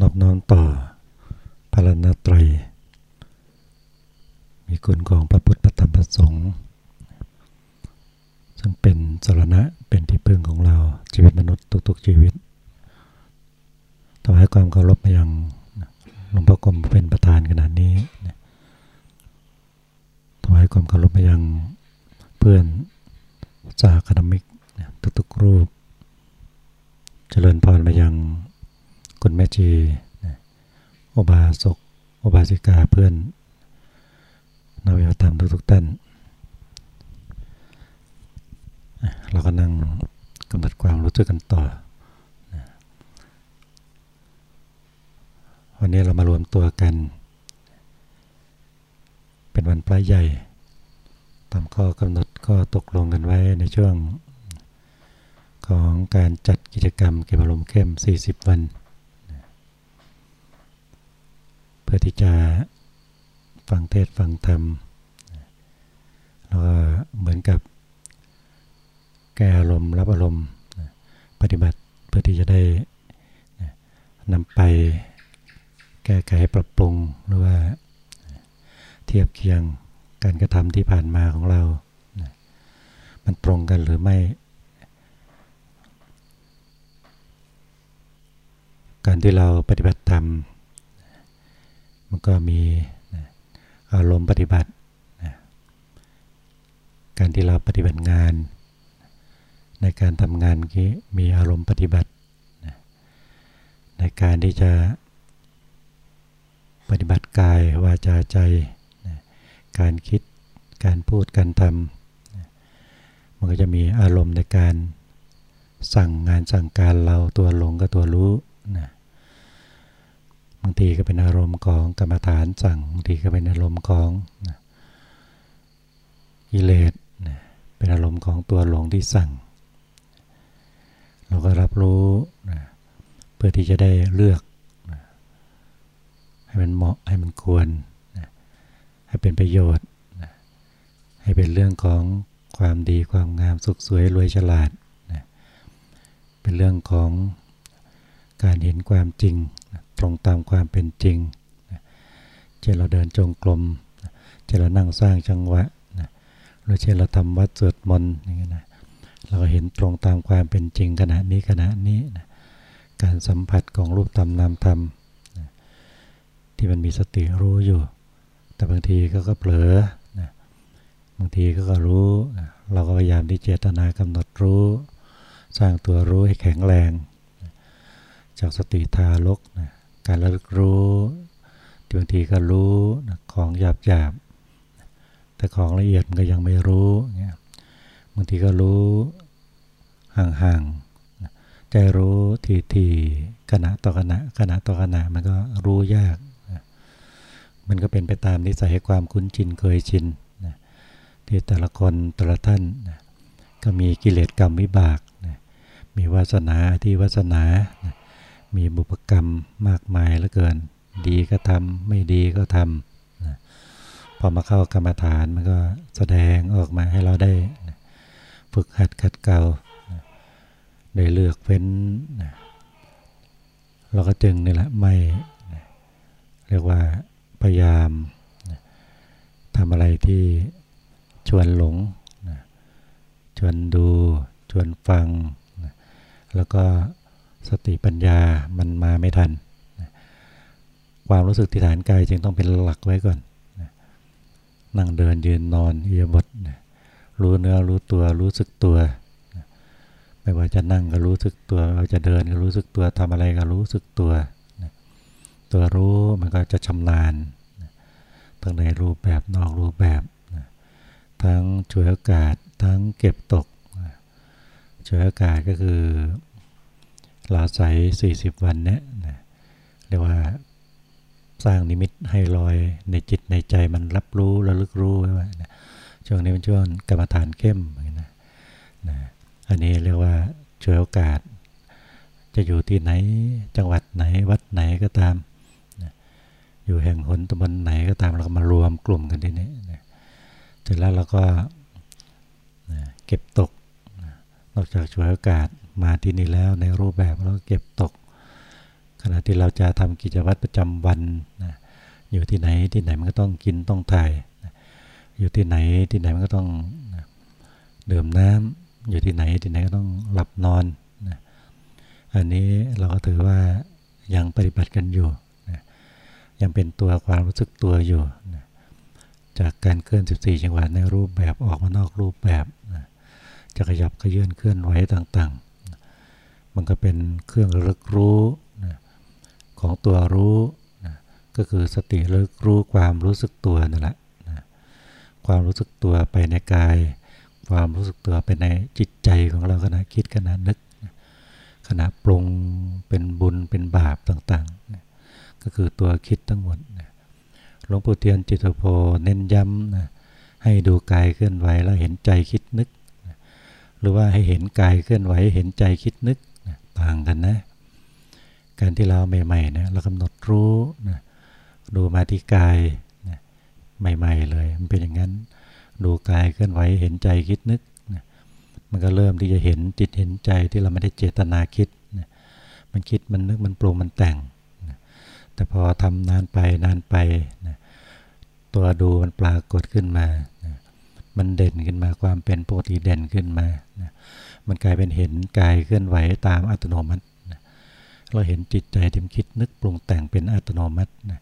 นอบน้อมต่อพระนตรัย มีคุณของพระพุทธธรรมประสงค์ซึ่งเป็นสรณะเป็นที่พึ่งของเราชีวิตมนุษย์ทุกๆชีวิตถวายความเคารพมายังหลวงพ่อกรมเป็นประธานขนาดนี้ถวายความเคารพมายังเพื่อนสาคามิกทุกๆรูป เจริญพรมายัง คุณแม่จีอุบาสกอุบาสิกาเพื่อนนักวิธรรมทุกๆท่านเราก็นั่งกำหนดความรู้สึกกันต่อ วันนี้เรามารวมตัวกัน เป็นวันพระใหญ่ ตามข้อกำหนดก็ตกลงกันไว้ในช่วงของการจัดกิจกรรมเก็บอารมณ์เข้ม 40 วัน เพื่อที่จะฟังเทศฟังธรรมแล้วก็เหมือนกับแก้อารมณ์รับอารมณ์ปฏิบัติเพื่อที่จะได้นำไปแก้ไขปรับปรุงหรือว่าเทียบเคียงการกระทำที่ผ่านมาของเรา มันตรงกันหรือไม่ การที่เราปฏิบัติธรรม มันก็มีอารมณ์ปฏิบัติการที่เราปฏิบัติงาน ในการทำงานนี้มีอารมณ์ปฏิบัติ ในการที่จะปฏิบัติกายวาจาใจ การคิดการพูดการทำมันก็จะมีอารมณ์ในการสั่งงานสั่งการเราตัวหลงกับตัวรู้นะางทีก็เป็นอารมณ์ของกรรมฐานสั่งบางทีก็เป็นอารมณ์ของกิเลสเป็นอารมณ์ของตัวหลงที่สั่ง เราก็รับรู้เพื่อที่จะได้เลือก ให้มันเหมาะให้มันควร ให้เป็นประโยชน์ ให้เป็นเรื่องของความดีความงามสุขสวยรวยฉลาด เป็นเรื่องของการเห็นความจริง ตรงตามความเป็นจริงเช่นเราเดินจงกรมเช่นเรานั่งสร้างจังหวะหรือเช่นเราทำวัดสวดมนต์อย่างเงี้ยนะเราก็เห็นตรงตามความเป็นจริงขณะนี้ขณะนี้นะการสัมผัสของรูปธรรมนามธรรมนะที่มันมีสติรู้อยู่ แต่บางทีก็ก็เผลอนะบางทีก็ก็รู้นะเราก็พยายามที่เจตนากำหนดรู้ สร้างตัวรู้ให้แข็งแรงนะจากสติทารกนะ การระลึกรู้บางทีก็รู้ของหยาบหยาบแต่ของละเอียดมันก็ยังไม่รู้เงี้ยบางทีก็รู้ห่างๆใจรู้ทีทีขณะต่อขณะขณะต่อขณะมันก็รู้ยาก มันก็เป็นไปตามนิสัยความคุ้นชินเคยชินที่แต่ละคนแต่ละท่านก็มีกิเลสกรรมวิบาก มีวาสนาที่วาสนา มีบุพกรรมมากมายเหลือเกิน ดีก็ทำไม่ดีก็ทำพอมาเข้ากรรมฐานมันก็แสดงออกมาให้เราได้ฝึกหัดขัดเกลาได้เลือกเฟ้นเราก็จึงนี่แหละไม่เรียกว่าพยายามทำอะไรที่ชวนหลงชวนดู ชวนฟังแล้วก็ สติปัญญามันมาไม่ทัน ความรู้สึกที่ฐานกายจึงต้องเป็นหลักไว้ก่อน นั่งเดินยืนนอนเอียบทรู้เนื้อรู้ตัวรู้สึกตัวไม่ว่าจะนั่งก็รู้สึกตัวเราจะเดินก็รู้สึกตัวทำอะไรก็รู้สึกตัว ตัวรู้มันก็จะชำนาญทั้งในรูปแบบนอกรูปแบบ ทั้งช่วยโอกาสทั้งเก็บตกช่วยโอกาสก็คือ ลาใส40 วันเนี้ยเรียกว่าสร้างนิมิตให้ลอยในจิตในใจมันรับรู้ระลึกรู้ไว้ว่าช่วงนี้เป็นช่วงกรรมฐานเข้มนะนะอันนี้เรียกว่าช่วยโอกาส จะอยู่ที่ไหนจังหวัดไหนวัดไหนก็ตามนะอยู่แห่งหนตำบลไหนก็ตามเราก็มารวมกลุ่มกันที่นี้นะเสร็จแล้วเราก็นะเก็บตก นอกจากช่วยโอกาสมาที่นี่แล้วในรูปแบบเราก็เก็บตก ขณะที่เราจะทำกิจวัตรประจำวันนะอยู่ที่ไหนที่ไหนมันก็ต้องกินต้องถ่ายนะอยู่ที่ไหนที่ไหนมันก็ต้องนะดื่มน้ำอยู่ที่ไหนที่ไหนก็ต้องหลับนอนนะอันนี้เราก็ถือว่ายังปฏิบัติกันอยู่นะยังเป็นตัวความรู้สึกตัวอยู่นะจากการเคลื่อน 14 จังหวะในรูปแบบออกมานอกรูปแบบ จะขยับขยื่นเคลื่อนไหวต่างๆ มันก็เป็นเครื่องระลึกรู้นะของตัวรู้นะก็คือสติระลึกรู้ความรู้สึกตัวนั่นแหละนะความรู้สึกตัวไปในกาย ความรู้สึกตัวไปในจิตใจของเราขณะคิดขณะนึกขณะปรุงเป็นบุญเป็นบาปต่างๆนะก็คือตัวคิดทั้งหมดนะหลวงปู่เทียนจิตโพเน้นย้ำนะให้ดูกายเคลื่อนไหวแล้วเห็นใจคิดนึก หรือว่าให้เห็นกายเคลื่อนไหวเห็นใจคิดนึกนะต่างกันนะ การที่เราใหม่ๆนะเรากำหนดรู้นะดูมาที่กายนะใหม่ ๆ เลย มันเป็นอย่างนั้น ดูกายเคลื่อนไหวเห็นใจคิดนึกนะมันก็เริ่มที่จะเห็นจิตเห็นใจที่เราไม่ได้เจตนาคิดนะมันคิดมันนึกมันปรุงมันแต่งนะแต่พอทำนานไปนานไปนะตัวดูมันปรากฏขึ้นมานะ มันเด่นขึ้นมาความเป็นปกติเด่นขึ้นมานะมันกลายเป็นเห็นกายเคลื่อนไหวตามอัตโนมัตินะเราเห็นจิตใจที่มคิดนึกปรุงแต่งเป็นอัตโนมัตินะ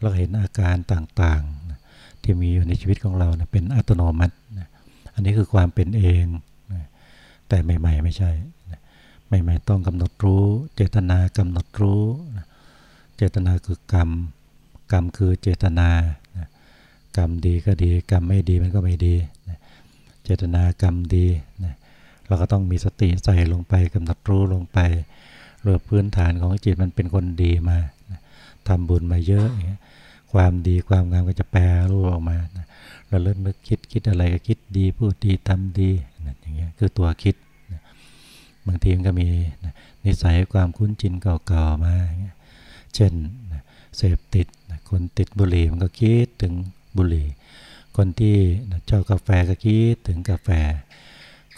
เราเห็นอาการต่างๆนะที่มีอยู่ในชีวิตของเรานะเป็นอัตโนมัตินะอันนี้คือความเป็นเองนะแต่ใหม่ ๆ ไม่ใช่นะใหม่ ๆ ต้องกำหนดรู้ เจตนากำหนดรู้นะเจตนาคือกรรม กรรมคือเจตนา กรรมดีก็ดี กรรมไม่ดีมันก็ไม่ดีเจตนากรรมดีนะเราก็ต้องมีสติใส่ลงไปกำหนดรู้ลงไปเรือพื้นฐานของจิตมันเป็นคนดีมาทำบุญมาเยอะอย่างเงี้ยความดีความงามก็จะแปรรูปออกมาเราเริ่มนึกคิดคิดอะไรก็คิดดีพูดดีทำดีอย่างเงี้ยคือตัวคิดบางทีมันก็มีนิสัยความคุ้นชินเก่าๆมาอย่างเงี้ยเช่นเสพติดคนติดบุหรี่มันก็คิดถึง บุหรี่ คนที่ชอบกาแฟก็คิดถึงกาแฟ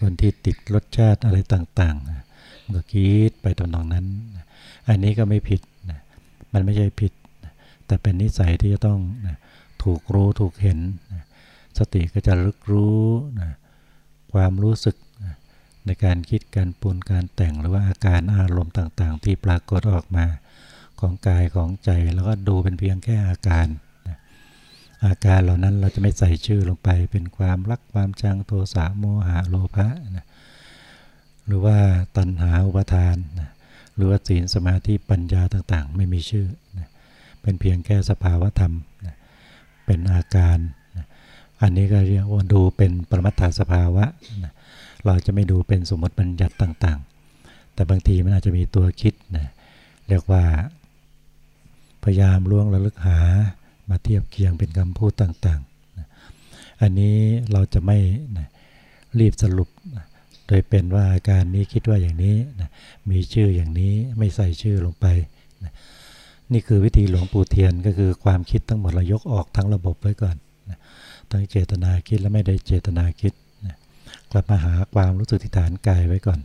คนที่ติดรสชาติอะไรต่างๆมันก็คิดไปตำนองนั้น อันนี้ก็ไม่ผิดนะมันไม่ใช่ผิดนะแต่เป็นนิสัยที่จะต้องนะถูกรู้ถูกเห็นนะสติก็จะรึกรู้นะความรู้สึกนะในการคิดการปรุนการแต่งหรือว่าอาการอารมณ์ต่างๆ ที่ปรากฏออกมาของกายของใจแล้วก็ดูเป็นเพียงแค่อาการ อาการเหล่านั้นเราจะไม่ใส่ชื่อลงไปเป็นความรักความชังโทสะโมหะโลภะนะหรือว่าตัณหาอุปทานนะหรือว่าศีลสมาธิปัญญาต่างๆ ไม่มีชื่อนะเป็นเพียงแค่สภาวธรรมนะเป็นอาการนะอันนี้ก็เรียกว่าดูเป็นปรมัตถสภาวะนะเราจะไม่ดูเป็นสมมติบัญญัติต่างๆ แต่บางทีมันอาจจะมีตัวคิดนะเรียกว่าพยายามล่วงระลึกหา มาเทียบเคียงเป็นคำพูดต่างๆ อันนี้เราจะไม่รีบสรุป โดยเป็นว่าอาการนี้คิดว่าอย่างนี้มีชื่ออย่างนี้ไม่ใส่ชื่อลงไป นี่คือวิธีหลวงปู่เทียนก็คือความคิดทั้งหมดเรายกออกทั้งระบบไว้ก่อนทั้งเจตนาคิดและไม่ได้เจตนาคิดกลับมาหาความรู้สึกที่ฐานกายไว้ก่อน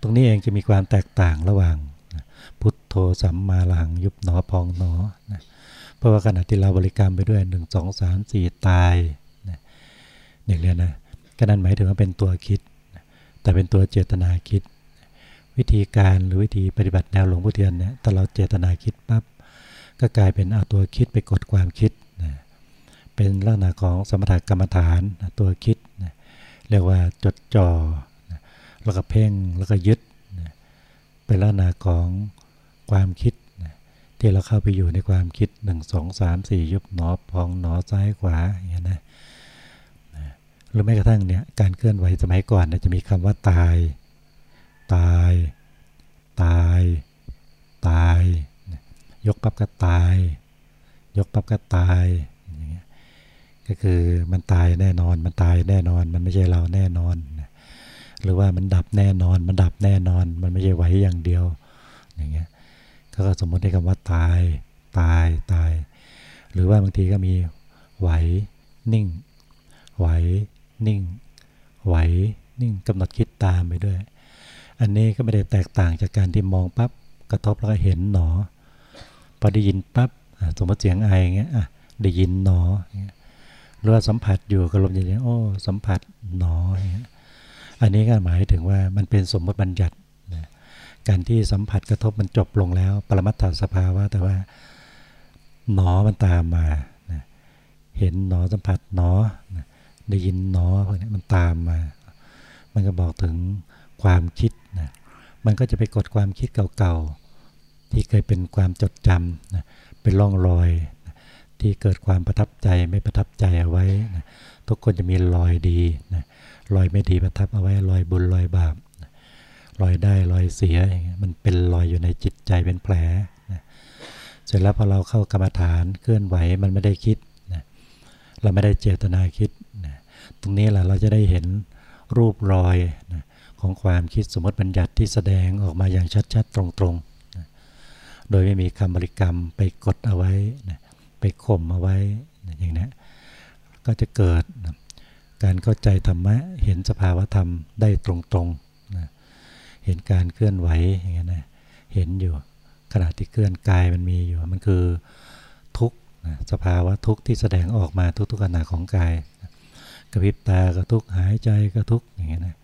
ตรงนี้เองจะมีความแตกต่างระหว่างพุทโธสัมมาหลังยุบหนอพองหนอนะ เพราะว่าขณะที่เราบริกรรมไปด้วยหนึ่งสองสามสี่ตายนะอย่างนี้นะก็นั่นหมายถึงว่าเป็นตัวคิด แต่เป็นตัวเจตนาคิด วิธีการหรือวิธีปฏิบัติแนวหลวงพ่อเทียนเนี่ยถ้าเราเจตนาคิดปั๊บก็กลายเป็นเอาตัวคิดไปกดความคิดนะเป็นลักษณะของสมถกรรมฐานตัวคิดนะเรียกว่าจดจ่อแล้วก็เพ่งแล้วก็ยึดนะเป็นลักษณะของความคิด ที่เราเข้าไปอยู่ในความคิดหนึ่งสองสามสี่ยุบหนอพองหนอซ้ายขวาอย่างนี้นะหรือแม้กระทั่งเนี่ยการเคลื่อนไหวสมัยก่อนจะมีคำว่าตาย ตาย ตาย ตาย ยกปั๊บก็ตาย ยกปั๊บก็ตายอย่างเงี้ยก็คือมันตายแน่นอนมันตายแน่นอนมันไม่ใช่เราแน่นอน หรือว่ามันดับแน่นอนมันดับแน่นอนมันไม่ใช่ไหวอย่างเดียวอย่างเงี้ย เขาก็สมมติให้คำว่าตาย ตาย ตาย หรือว่าบางทีก็มีไหว นิ่ง ไหว นิ่ง ไหว นิ่งกำหนดคิดตามไปด้วย อันนี้ก็ไม่ได้แตกต่างจากการที่มองปั๊บกระทบแล้วก็เห็นหนอ พอได้ยินปั๊บสมมติเสียงไออย่างเงี้ยได้ยินหนอหรือว่าสัมผัสอยู่กับลมเย็นๆโอ้ สัมผัสหนออย่างเงี้ยอันนี้ก็หมายถึงว่ามันเป็นสมมติบัญญัติ การที่สัมผัสกระทบมันจบลงแล้ว ปรมัตถสภาวะแต่ว่า หนอมันตามมาเห็นหนอสัมผัสหนอได้ยินหนอพวกนี้มันตามมา มันก็บอกถึงความคิดนะมันก็จะไปกดความคิดเก่าๆ ที่เคยเป็นความจดจำนะเป็นร่องรอยนะที่เกิดความประทับใจไม่ประทับใจเอาไว้นะทุกคนจะมีรอยดีนะรอยไม่ดีประทับเอาไว้รอยบุญรอยบาป รอยได้รอยเสียอย่างเงี้ยมันเป็นรอยอยู่ในจิตใจเป็นแผลนะเสร็จแล้วพอเราเข้ากรรมฐานเคลื่อนไหวมันไม่ได้คิดนะเราไม่ได้เจตนาคิดนะตรงนี้แหละเราจะได้เห็นรูปรอยนะของความคิดสมมติบัญญัติที่แสดงออกมาอย่างชัดๆ ตรงๆนะโดยไม่มีคำบริกรรมไปกดเอาไว้นะไปข่มเอาไว้นะอย่างนี้ก็จะเกิดนะการเข้าใจธรรมะเห็นสภาวธรรมได้ตรงๆ เห็นการเคลื่อนไหวอย่างนี้ยนะเห็นอยู่ขณะที่เคลื่อนกายมันมีอยู่มันคือทุกนะสภาวะทุกที่แสดงออกมาทุกๆขณะของกายนะกระพริบตาก็ทุกหายใจก็ทุกอย่างนี้ยนะ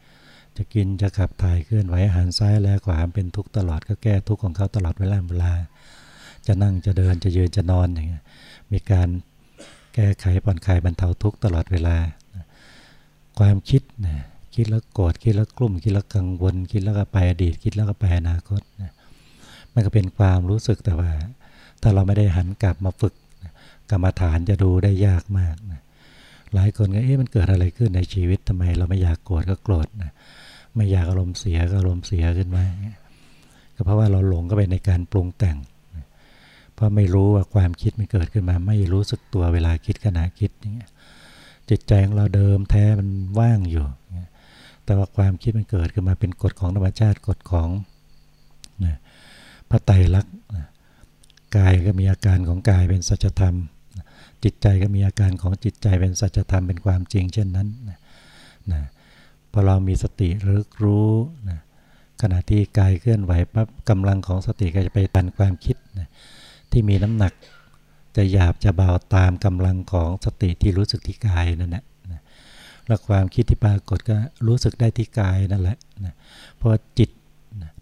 จะกินจะขับถ่ายเคลื่อนไหวหันซ้ายแลขวาเป็นทุกตลอดก็แก้ทุกของเขาตลอดเวลาเวลา จะนั่งจะเดินจะยืนจะนอนอย่างเงี้ยมีการแก้ไขผ่อนคลายบรรเทาทุกตลอดเวลา ความคิดนะ คิดแล้วโกรธคิดแล้วกลุ่มคิดแล้วกังวล คิดแล้วก็ไปอดีต คิดแล้วก็ไปอนาคตนะมันก็เป็นความรู้สึกแต่ว่า ถ้าเราไม่ได้หันกลับมาฝึกกรรมฐานจะดูได้ยากมากนะหลายคนก็เอ๊ะมันเกิดอะไรขึ้นในชีวิตทำไม เราไม่อยากโกรธก็โกรธนะไม่อยากอารมณ์เสียก็อารมณ์เสียขึ้นมาก็เพราะว่าเราหลงก็ไปในการปรุงแต่งเพราะไม่รู้ว่าความคิดมันเกิดขึ้นมา ไม่รู้สึกตัวเวลาคิดขณะคิดอย่างเงี้ยจิตใจของเราเดิมแท้มันว่างอยู่ แต่ว่าความคิดมันเกิดขึ้นมาเป็นกฎของธรรมชาติกฎของนะพระไตรลักษณ์กายก็มีอาการของกายเป็นสัจธรรม จิตใจก็มีอาการของจิตใจเป็นสัจธรรมเป็นความจริง เช่นนั้นนะนะพอเรามีสติรึกรู้นะขณะที่กายเคลื่อนไหวปั๊บกำลังของสติก็จะไปตันความคิดนะที่มีน้ำหนักจะหยาบจะเบาตามกำลังของสติที่รู้สึกที่กายนั่นแหละนะ แล้วความคิดที่ปรากฏก็รู้สึกได้ที่กายนั่นแหละนะเพราะจิตนะ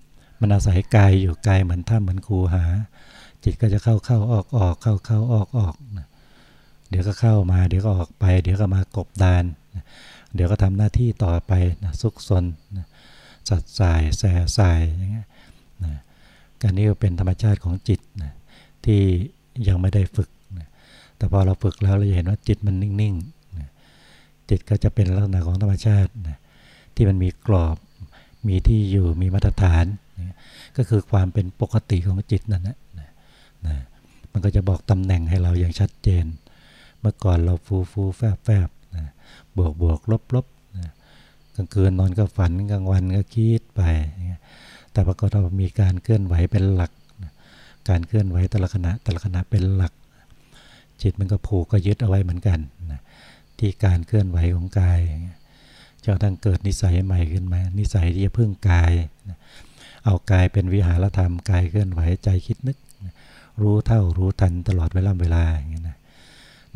มันอาศัยกายอยู่กายเหมือนถ้ำเหมือนคูหา จิตก็จะเข้าเข้าออกออกเข้าเข้าออกออกนะเดี๋ยวก็เข้ามาเดี๋ยวก็ออกไป เดี๋ยวก็มากบดานนะเดี๋ยวก็ทำหน้าที่ต่อไปนะซุกซนนะสัดสายแส่สายอย่างเงี้ยนะการนี้ก็เป็นธรรมชาติของจิตนะที่ยังไม่ได้ฝึกนะแต่พอเราฝึกแล้วเราจะเห็นว่าจิตมันนิ่งๆ จิตก็จะเป็นลักษณะของธรรมชาตินะที่มันมีกรอบมีที่อยู่มีมาตรฐานนะก็คือความเป็นปกติของจิตนั่นแหละนะนะมันก็จะบอกตำแหน่งให้เราอย่างชัดเจน เมื่อก่อนเราฟูฟูแฟบแฟบนะบวกบวกลบลบนะกลางคืนนอนก็ฝันกลางวันก็คิดไปแต่ปรากฏว่ามีการเคลื่อนไหวเป็นหลักการเคลื่อนไหวแต่ละขณะแต่ละขณะเป็นหลัก จิตมันก็ผูกก็ยึดเอาไว้เหมือนกัน ที่การเคลื่อนไหวของกายจนทั้งเกิดนิสัยใหม่ขึ้นมา นิสัยที่จะพึ่งกาย เอากายเป็นวิหารธรรมกายเคลื่อนไหวใจคิดนึก รู้เท่ารู้ทันตลอดเวลาเวลาอย่างเงี้นะ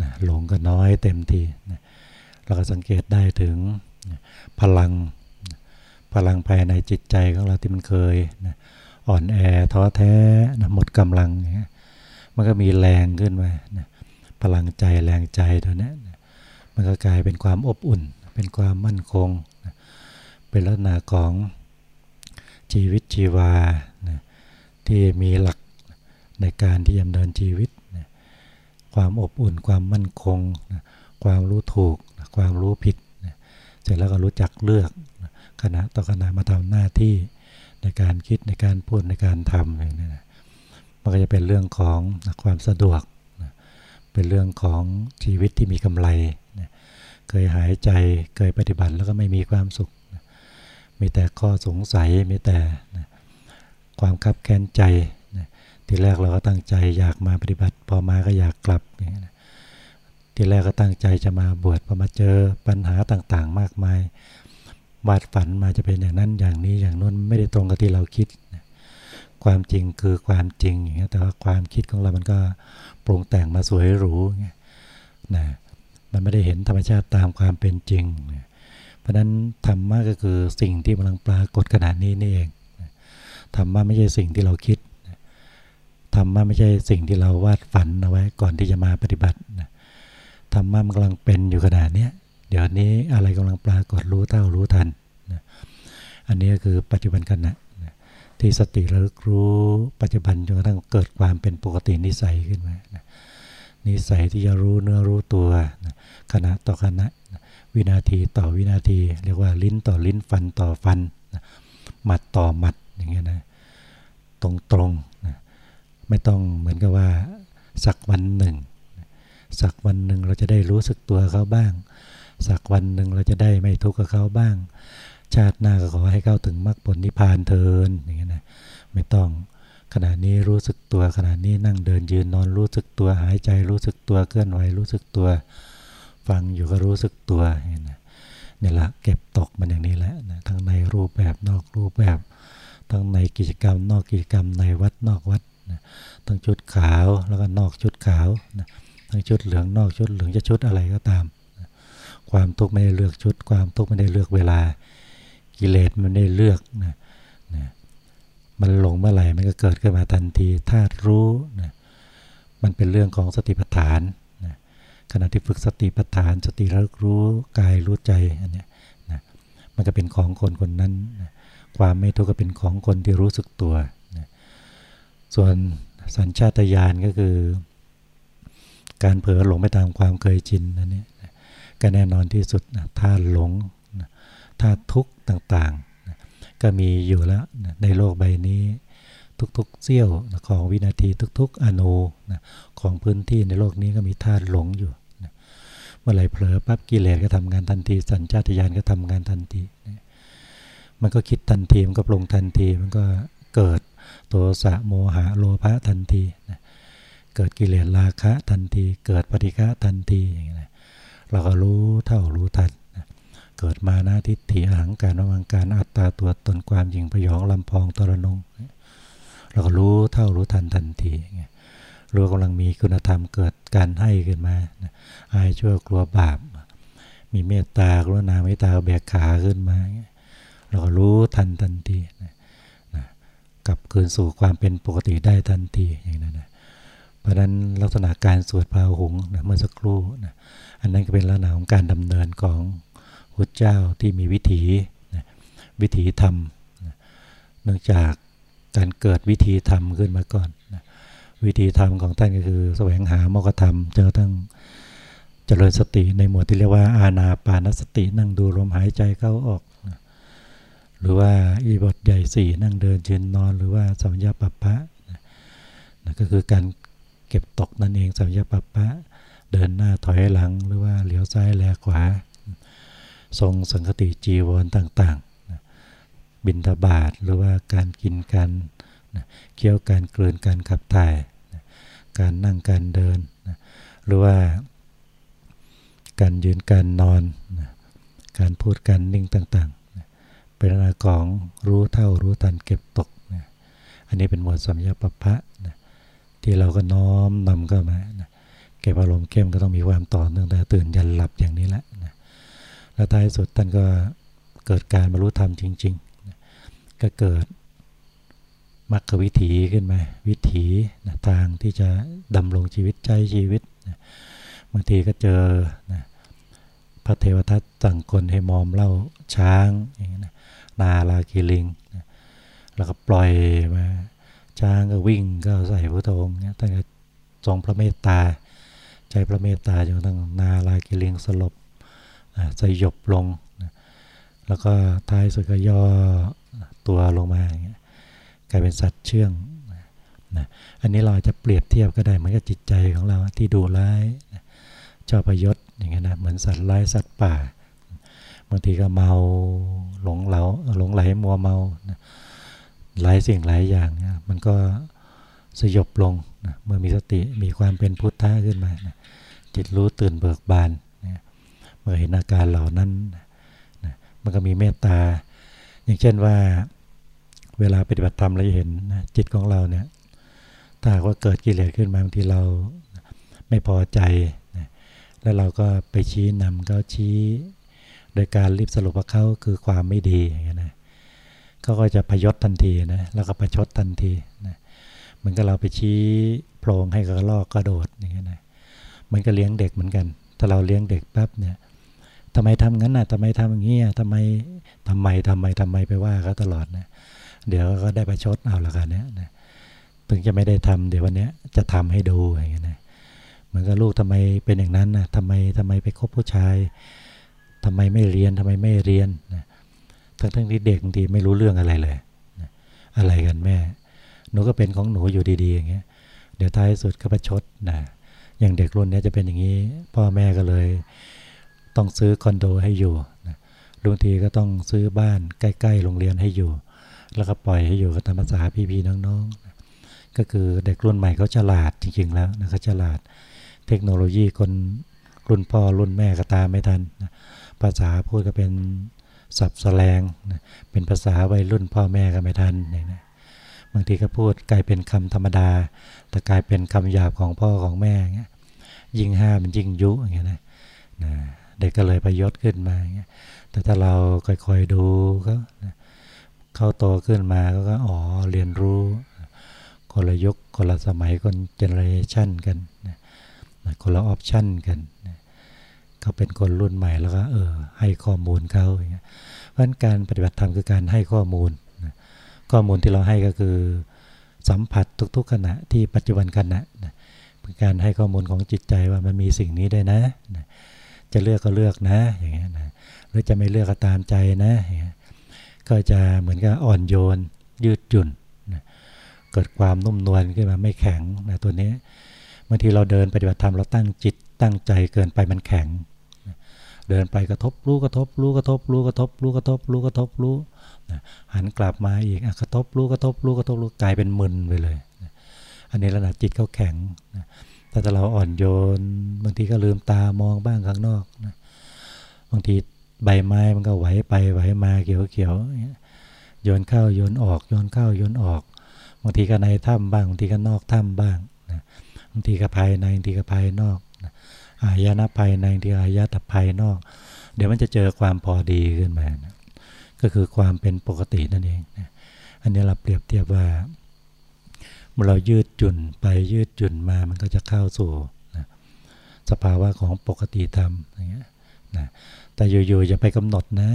นะหลงก็น้อยเต็มทีนะเราก็สังเกตได้ถึงพลังพลังภายในจิตใจของเราที่มันเคยนะอ่อนแอท้อแท้นะหมดกำลัง มันก็มีแรงขึ้นมานะพลังใจแรงใจตัวนี้นะ มันก็กลายเป็นความอบอุ่น เป็นความมั่นคง เป็นลักษณะของชีวิตชีวา ที่มีหลักในการที่ดำเนินชีวิต ความอบอุ่น ความมั่นคง ความรู้ถูก ความรู้ผิด เสร็จแล้วก็รู้จักเลือกนะขณะต่อขณะมาทำหน้าที่ในการคิดในการพูดในการทำอย่างนี้นะมันก็จะเป็นเรื่องของความสะดวก เป็นเรื่องของชีวิตที่มีกำไร เคยหายใจเคยปฏิบัติแล้วก็ไม่มีความสุข มีแต่ข้อสงสัยมีแต่ความคับแค้นใจทีแรกเราก็ตั้งใจอยากมาปฏิบัติ พอมาก็อยากกลับอย่างนี้นะทีแรกก็ตั้งใจจะมาบวชพอมาเจอปัญหาต่างๆ มากมายวาดฝันมาจะเป็นอย่างนั้นอย่างนี้อย่างนู้นไม่ได้ตรงกับที่เราคิด ความจริงคือความจริงอย่างเงี้แต่ว่าความคิดของเรามันก็ ปรุงแต่งมาสวยหรูเงี้ยนะมันไม่ได้เห็นธรรมชาติตามความเป็นจริงนะเพราะนั้นธรรมะก็คือสิ่งที่กำลังปรากฏขณะนี้นี่เองธรรมะไม่ใช่สิ่งที่เราคิดธรรมะไม่ใช่สิ่งที่เราวาดฝันเอาไว้ก่อนที่จะมาปฏิบัติธรรมะมันกำลังเป็นอยู่ขณะนี้เดี๋ยวนี้อะไรกำลังปรากฏรู้เท่ารู้ทันอันนี้ก็คือปัจจุบันขณะ ที่สติระลึกรู้ปัจจุบันจนกระทั่งเกิดความเป็นปกตินิสัยขึ้นมานิสัยที่จะรู้เนื้อรู้ตัวขณะต่อขณะวินาทีต่อวินาที เรียกว่าลิ้นต่อลิ้นฟันต่อฟันหมัดต่อหมัดอย่างเงี้ยนะตรงตรงนะไม่ต้องเหมือนกับว่าสักวันหนึ่งสักวันหนึ่งเราจะได้รู้สึกตัวเขาบ้าง สักวันหนึ่งเราจะได้ไม่ทุกข์กับเขาบ้าง ชาติหน้าก็ขอให้เข้าถึงมรรคผลนิพพานเทินอย่างเงี้ยนะไม่ต้องขณะนี้รู้สึกตัวขณะนี้นั่งเดินยืนนอนรู้สึกตัวหายใจรู้สึกตัวเคลื่อนไหวรู้สึกตัว ฟังอยู่ก็รู้สึกตัวเนี่แหละเก็บตกมันอย่างนี้แหละนะทั้งในรูปแบบนอกรูปแบบ ทั้งในกิจกรรม นอกกิจกรรมในวัดนอกวัดนะทั้งชุดขาวแล้วก็นอกชุดขาวนะทั้งชุดเหลืองนอกชุดเหลืองจะชุดอะไรก็ตามนะความทุกข์ไม่ได้เลือกชุด ความทุกข์ไม่ได้เลือกเวลา กิเลสมันได้เลือกนะนะมันหลงเมื่อไหร่มันก็เกิดขึ้นมาทันทีธาตุรู้นะมันเป็นเรื่องของสติปัฏฐานนะขณะที่ฝึกสติปัฏฐาน สติระลึกรู้กายรู้ใจอันนี้นะมันก็เป็นของคนคนนั้นนะความไม่ทุกข์ก็เป็นของคนที่รู้สึกตัวนะส่วนสัญชาตญาณก็คือ การเผลอหลงไปตามความเคยชินนั่นนี่ก็แน่นอนที่สุดนะธาหลง ธาตุทุกข์ต่างๆ ก็มีอยู่แล้วในโลกใบนี้ ทุกๆเสี้ยวของวินาทีทุก ๆ อนุของพื้นที่ในโลกนี้ก็มีธาตุหลงอยู่เมื่อไหร่เผลอปั๊บกิเลสก็ทำงานทันที สัญชาตญาณก็ทำงานทันที มันก็คิดทันทีมันก็ปรุงทันทีมันก็เกิดโทสะโมหะโลภะทันทีนะเกิดกิเลสราคะทันที เกิดปฏิฆะทันทีอย่างนี้นะเราก็รู้เท่ารู้ทัน เกิดมาหน้าทิฏฐิอหังการวังการอัตตาตัวตนความยิงพยองลำพองตรนงเราก็รู้เท่ารู้ทันทันทีรู้กำลังมีคุณธรรมเกิดการให้ขึ้นมาอายชั่วกลัวบาป มีเมตตากรุณาเมตตาแบกขาขึ้นมา เราก็รู้ทันทันทีกลับคืนสู่ความเป็นปกติได้ทันทีอย่างนั้นนะเพราะนั้นลักษณะการสวดพาหุงนะเมื่อสักครู่นะอันนั้นก็เป็นลักษณะของการดำเนินของ พุทธเจ้าที่มีวิถีวิถีธรรม เนื่องจากการเกิดวิธีธรรมขึ้นมาก่อน วิธีธรรมของท่านก็คือแสวงหามกธรรมจนทั่งเจริญสติในหมวดที่เรียกว่าอาณาปานสตินั่งดูลมหายใจเข้าออก หรือว่าอีบทใหญ่สี่นั่งเดินเยืนนอน หรือว่าสัมยาปปะนะก็คือการเก็บตกนั่นเองสัมยาปปะ เดินหน้าถอยหลังหรือว่าเหลียวซ้ายแลขวา ทรงสังคติจีวรต่างๆ บินทบาทหรือว่าการกินการนเคี้ยวการกลืนการขับถ่าย การนั่งการเดิน หรือว่าการยืนการนอน การพูดการนิ่งต่างๆ เป็นอาของรู้เท่ารู้ทันเก็บตก อันนี้เป็นหมวดสัมยาปปะที่เราก็น้อมนำก็มานะเก็บอารมณ์เข้มก็ต้องมีความต่อเนื่องแต่ตื่นยันหลับอย่างนี้แหละ แล้วท้ายสุดท่านก็เกิดการบรรลุธรรมจริง ๆ ก็เกิดมรรควิถีขึ้นมา วิถีนะทางที่จะดำรงชีวิตใจชีวิตนะบางทีก็เจอนะพระเทวทัตสั่งคนให้มอมเล่าช้างอย่างนี้นะนาลากิลิงแล้วก็ปล่อยมาช้างก็วิ่งก็ใส่พระองค์เนี่ยตั้งแต่ทรงพระเมตตา ใจพระเมตตาจนตั้งนาลากิลิงสลบ สยบลง แล้วก็ท้ายสุดก็ย่อตัวลงมาอย่างเงี้ยกลายเป็นสัตว์เชื่องนะอันนี้เราจะเปรียบเทียบก็ได้เหมือนกับจิตใจของเราที่ดูร้ายชอบประยศอย่างเงี้ยนะเหมือนสัตว์ร้ายสัตว์ป่าบางทีก็เมาหลงเหลาหลงไหลมัวเมาหลายสิ่งหลายอย่างมันก็สยบลงนะเมื่อมีสติมีความเป็นพุทธะขึ้นมานะจิตรู้ตื่นเบิกบาน มื่อเห็นอาการเหล่านั้นนะมันก็มีเมตตา อย่างเช่นว่าเวลาปฏิบัติธรรมเราจะเห็นนะจิตของเราเนี่ยถ้าว่าเกิดกิเลสขึ้นมาบางทีเราไม่พอใจนะแล้วเราก็ไปชี้นำเขาชี้ โดยการรีบสรุปว่าเขาคือความไม่ดีอย่างเงี้ยนะเขาก็จะพยศทันทีนะแล้วก็ประชดทันทีนะเหมือนกับเราไปชี้โพรงให้กระลอกกระโดดอย่างเงี้ยนะมือนกับเลี้ยงเด็กเหมือนกัน ถ้าเราเลี้ยงเด็กปั๊บเนี่ย ทำไมทำงั้นน่ะทำไมทำอย่างนี้ทำไมทำไมทำไมทำไมไปว่าเขาตลอดนะเดี๋ยวก็ได้ประชดเอาละกันเนี่ยนะถึงจะไม่ได้ทำเดี๋ยววันนี้จะทำให้ดูอย่างเงี้ยนะเหมือนกับลูกทำไมเป็นอย่างนั้นนะทำไมทำไมไปคบผู้ชายทำไมไม่เรียนทำไมไม่เรียนนะทั้งทั้งที่เด็กบางทีไม่รู้เรื่องอะไรเลยนะอะไรกันแม่ หนูก็เป็นของหนูอยู่ดีๆอย่างเงี้ยเดี๋ยวท้ายสุดก็ประชดนะอย่างเด็กรุ่นนี้จะเป็นอย่างนี้ พ่อแม่ก็เลย ต้องซื้อคอนโดให้อยู่นะบางทีก็ต้องซื้อบ้านใกล้ ๆ โรงเรียนให้อยู่ แล้วก็ปล่อยให้อยู่กับตามภาษาพี่ๆน้องๆนะก็คือเด็กรุ่นใหม่เขาฉลาดจริงๆแล้วนะเขาฉลาด เทคโนโลยีคนรุ่นพ่อรุ่นแม่ก็ตามไม่ทันนะภาษาพูดก็เป็นสับสแสลงนะเป็นภาษาวัยรุ่นพ่อแม่ก็ไม่ทันอย่างนี้บางทีก็พูดกลายเป็นคำธรรมดา แต่กลายเป็นคำหยาบของพ่อของแม่เงี้ยยิ่งห้ามันยิ่งยุอย่างเงี้ยนะนะ เด็กก็เลยประยศขึ้นมาอย่างเงี้ยแต่ถ้าเราค่อยๆดูเขาเข้าโตขึ้นมาก็อ๋อเรียนรู้คนละยุคคนละสมัยคนเจเนอเรชันกันคนละออปชันกันเขาเป็นคนรุ่นใหม่แล้วก็เออให้ข้อมูลเขาอย่างเงี้ยเพราะการปฏิบัติธรรมคือการให้ข้อมูล ข้อมูลที่เราให้ก็คือสัมผัสทุกๆขณะที่ปัจจุบันขณะเป็นการให้ข้อมูลของจิตใจว่ามันมีสิ่งนี้ได้นะ จะเลือกก็เลือกนะอย่างเงี้ยนะหรือจะไม่เลือกก็ตามใจนะอย่างเงี้ยก็จะเหมือนกับอ่อนโยน ยืดหยุ่นนะเกิดความนุ่มนวลขึ้นมาไม่แข็งนะตัวนี้บางทีเราเดินปฏิบัติธรรมเราตั้งจิตตั้งใจเกินไปมันแข็งนะเดินไปกระทบรู้กระทบรู้กระทบรู้กระทบรู้กระทบรู้กระทบรู้หันกลับมาอีกกระทบรู้กระทบรู้กระทบรู้กลายเป็นมึนไปเลยนะอันนี้ระดับจิตเขาแข็งนะ แต่ถ้าเราอ่อนโยน บางทีก็ลืมตามองบ้างข้างนอกนะบางทีใบไม้มันก็ไหวไปไหวมาเขียวๆโยนเข้าโยนออกโยนเข้าโยนออก บางทีก็ในถ้ำบ้างบางทีก็นอกถ้ำบ้างนะบางทีก็ภายในบางทีก็ภายนอกนะอายนะภายในบางทีอายะตภายนอก เดี๋ยวมันจะเจอความพอดีขึ้นมานะก็คือความเป็นปกตินั่นเองนะอันนี้เราเปรียบเทียบว่า มื่อเรายืดหยุ่นไปยืดหยุ่นมามันก็จะเข้าสู่นะสภาวะของปกติธรรมอย่างเงี้ยนะแต่อยู่ๆอย่าไปกำหนดนะ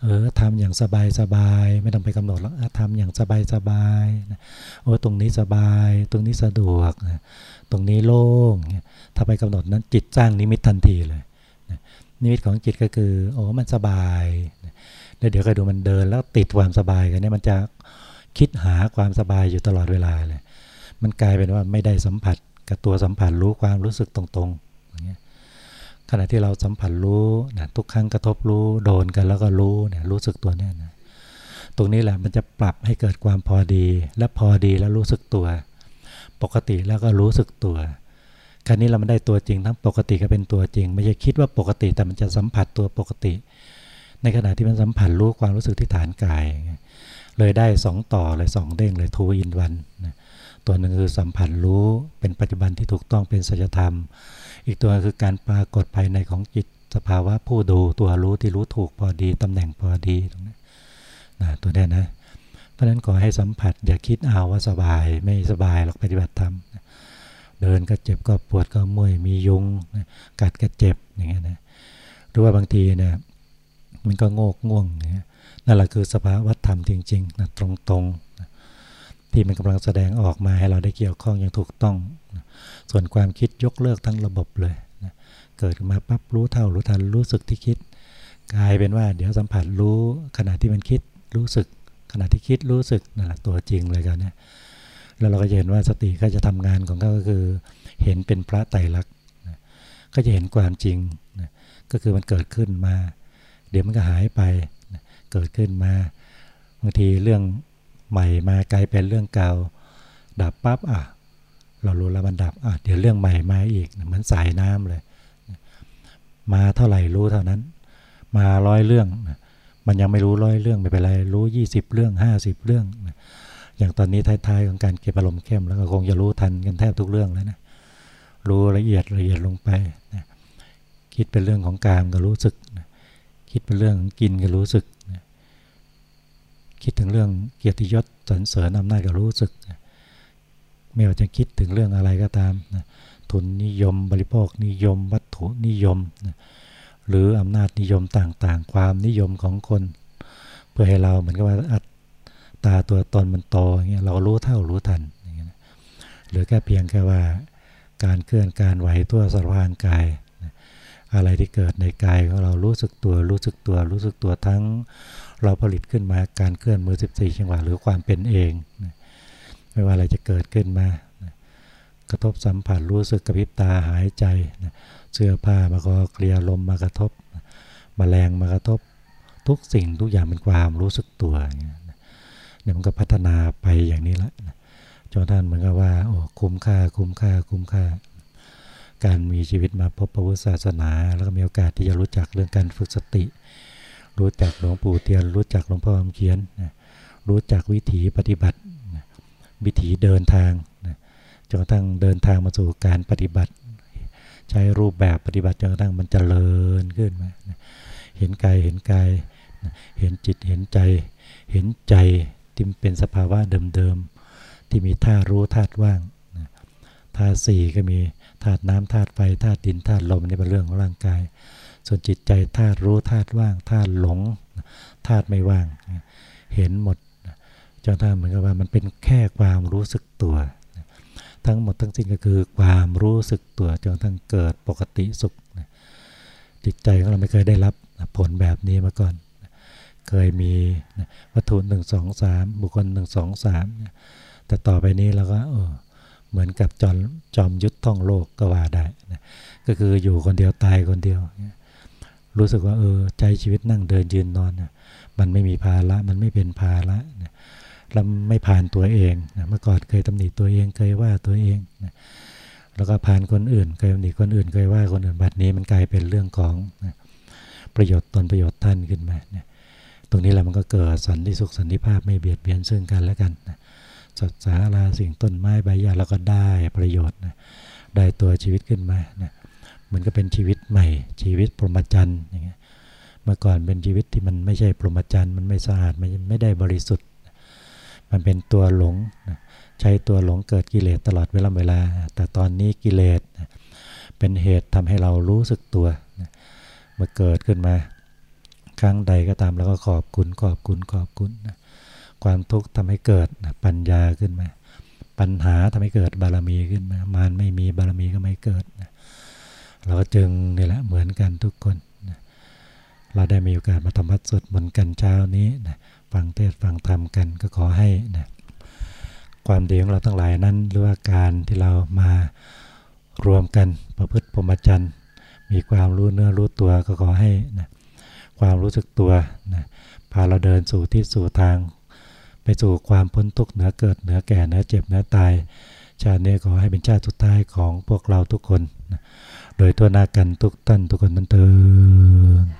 เออทำอย่างสบายสบายไม่ต้องไปกำหนดแล้วทำอย่างสบายสบายนะโอ้ตรงนี้สบาย ตรงนี้สะดวกนะตรงนี้โล่งถ้าไปกำหนดนั้นจิตสร้างนิมิตทันทีเลยนะนิมิตของจิตก็คือโอ้มันสบายนะแล้วเดี๋ยวก็ดูมันเดินแล้วติดความสบายกันเนี่ยมันจะ คิดหาความสบายอยู่ตลอดเวลาเลย มันกลายเป็นว่าไม่ได้สัมผัสกับตัวสัมผัสรู้ความรู้สึกตรงๆอย่างเงี้ยขณะที่เราสัมผัสรู้นะทุกครั้งกระทบรู้โดนกันแล้วก็รู้เนี่ยรู้สึกตัวเนี่ยนะตรงนี้แหละมันจะปรับให้เกิดความพอดี และพอดีแล้วรู้สึกตัว ปกติแล้วก็รู้สึกตัวคราวนี้เรามันได้ตัวจริงทั้งปกติก็เป็นตัวจริง ไม่ใช่คิดว่าปกติแต่มันจะสัมผัสตัวปกติ ในขณะที่มันสัมผัสรู้ความรู้สึกที่ฐานกาย เลยได้สองต่อเลยสองเด้งเลยทูอินวันนะตัวหนึ่งคือสัมผัสรู้เป็นปัจจุบันที่ถูกต้องเป็นสัจธรรม อีกตัวคือการปรากฏภายในของจิตสภาวะผู้ดูตัวรู้ที่รู้ถูกพอดีตำแหน่งพอดีตรงนี้นะตัวนี้นะเพราะฉะนั้นขอให้สัมผัสอย่าคิดเอาว่าสบายไม่สบายหรอกปฏิบัติธรรมเดินก็เจ็บก็ปวดก็เมื่อยมียุงกัดก็เจ็บอย่างเงี้ยนะหรือว่าบางทีเนี่ย มันก็โงกง่วงอย่นั่นแหละคือสภาวะธรรมจริงๆนะตรงๆนะที่มันกำลังแสดงออกมาให้เราได้เกี่ยวข้องอย่างถูกต้องนะส่วนความคิดยกเลิกทั้งระบบเลยนะเกิดมาปั๊บรู้เท่ารู้ทันรู้สึกที่คิด กลายเป็นว่า เดี๋ยวสัมผัสรู้ขณะที่มันคิดรู้สึก ขณะที่คิดรู้สึกนั่นแหละตัวจริงเลยกันเนี่ยแล้วเราก็จะเห็นว่าสติก็จะทำงานของเขาก็คือเห็นเป็นพระไตรลักษณ์ก็จะเห็นความจริงก็คือมันเกิดขึ้นมา เดี๋ยวมันก็หายไปเกิดขึ้นมาบางทีเรื่องใหม่มากลายเป็นเรื่องเก่าดับปั๊บอะ เรารู้แล้วมันดับอะเดี๋ยวเรื่องใหม่มาอีกเหมือนสายน้ำเลย มาเท่าไหร่รู้เท่านั้น มาร้อยเรื่อง มันยังไม่รู้ร้อยเรื่องไม่เป็นไรรู้ยี่สิบเรื่องห้าสิบเรื่อง อย่างตอนนี้ท้ายๆของการเก็บอารมณ์เข้มแล้วก็คงจะรู้ทันกันแทบทุกเรื่องแล้วนะรู้ละเอียดละเอียดลงไปนะคิดเป็นเรื่องของกามก็รู้สึกนะ คิดเป็นเรื่องกินก็รู้สึก คิดถึงเรื่องเกียรติยศสรรเสริญอำนาจก็รู้สึก ไม่ว่าจะคิดถึงเรื่องอะไรก็ตามนะทุนนิยมบริโภคนิยม วัตถุนิยมนะหรืออำนาจนิยมต่างๆ ความนิยมของคน เพื่อให้เราเหมือนกับว่าอัตตาตัวตนมันโตอย่างเงี้ยเรารู้เท่ารู้ทันอย่างเงี้ยหรือแค่เพียงแค่ว่าการเคลื่อนการไหวตัวสารพางกาย อะไรที่เกิดในกายของเรารู้สึกตัวรู้สึกตัวรู้สึกตัวทั้ง เราผลิตขึ้นมาการเคลื่อนมือ 14 จังหวะหรือความเป็นเอง ไม่ว่าอะไรจะเกิดขึ้นมากระทบสัมผัสรู้สึกกระพริบตาหายใจเสื้อผ้ามาก็เคลียลมมากระทบมแมลงมากระทบทุกสิ่งทุกอย่างเป็นความรู้สึกตัวเนี่ยมันก็พัฒนาไปอย่างนี้ละจนท่านเหมือนกับว่าโอ้คุ้มค่าคุ้มค่าคุ้มค่า การมีชีวิตมาพบพระพุทธศาสนา แล้วก็มีโอกาสที่จะรู้จักเรื่องการฝึกสติ รู้จักหลวงปู่เทียน รู้จักหลวงพ่อคำเขียน รู้จักวิถีปฏิบัติ วิถีเดินทางจนกระทั่งเดินทางมาสู่การปฏิบัติ ใช้รูปแบบปฏิบัติจนกระทั่งมันจเจริญขึ้นมาเห็นกายเห็นกายเห็นจิตเห็นใจ เห็นใจที่เป็นสภาวะเดิมๆที่มีธารู้ธาตุว่างธาสี่ก็มี ธาตุน้ำธาตุไฟธาตุดินธาตุลมนี่เป็นเรื่องของร่างกาย ส่วนจิตใจธาตุรู้ธาตุว่างธาตุหลงธาตุไม่ว่าง เห็นหมดจนถ้าเหมือนกับว่ามันเป็นแค่ความรู้สึกตัว ทั้งหมดทั้งสิ้นก็คือความรู้สึกตัวจนทั้งเกิดปกติสุขจิตใจของเราไม่เคยได้รับผลแบบนี้มาก่อน เคยมีวัตถุหนึ่งสองสามบุคคลหนึ่งสองสามแต่ต่อไปนี้เราก็เออ เหมือนกับจอมจอมยุทธท่องโลกก็ว่าได้นะก็คืออยู่คนเดียวตายคนเดียว รู้สึกว่าเออใจชีวิตนั่งเดินยืนนอนมันไม่มีภาระมันไม่เป็นภาระนะเราไม่ผ่านตัวเองนะเมื่อก่อนเคยตำหนิตัวเองเคยว่าตัวเองนะแล้วก็ผ่านคนอื่นเคยตำหนิคนอื่นเคยว่าคนอื่นบัดนี้มันกลายเป็นเรื่องของนะประโยชน์ตนประโยชน์ท่านขึ้นมานะตรงนี้แหละมันก็เกิดสันติสุขสันติภาพไม่เบียดเบียนซึ่งกันและกันนะ สัตว์สาราสิ่งต้นไม้ใบหญ้าแล้วก็ได้ประโยชน์นะได้ตัวชีวิตขึ้นมานะมันก็เป็นชีวิตใหม่ ชีวิตพรหมจรรย์อย่างเงี้ยเมื่อก่อนเป็นชีวิตที่มันไม่ใช่พรหมจรรย์มันไม่สะอาดมันไม่ได้บริสุทธิ์ มันเป็นตัวหลงใช้ตัวหลงเกิดกิเลสตลอดเวลาเวลา แต่ตอนนี้กิเลสเป็นเหตุทำให้เรารู้สึกตัวเมื่อเกิดขึ้นมา ครั้งใดก็ตามแล้วก็ขอบคุณขอบคุณขอบคุณ ความทุกข์ทำให้เกิดปัญญาขึ้นมา ปัญหาทำให้เกิดบารมีขึ้นมามานไม่มีบารมีก็ไม่เกิดเราก็จึงนี่แหละเหมือนกันทุกคนเราได้มีโอกาสมาทำวัดสดบนกันเช้านี้นะฟังเทศฟังธรรมกันก็ขอให้นะความดีของเราทั้งหลายนั้นหรือว่าการที่เรามารวมกันประพฤติพรหมจรรย์มีความรู้เนื้อรู้ตัวก็ขอให้นะความรู้สึกตัวนะพาเราเดินสู่ที่สู่ทาง ไปสู่ความพ้นทุกข์เหนือเกิดเหนือแก่เหนือเจ็บเหนือตาย ชาตินี้ขอให้เป็นชาติสุดท้ายของพวกเราทุกคน โดยตัวหน้ากันทุกท่านทุกคนนั้นเถิด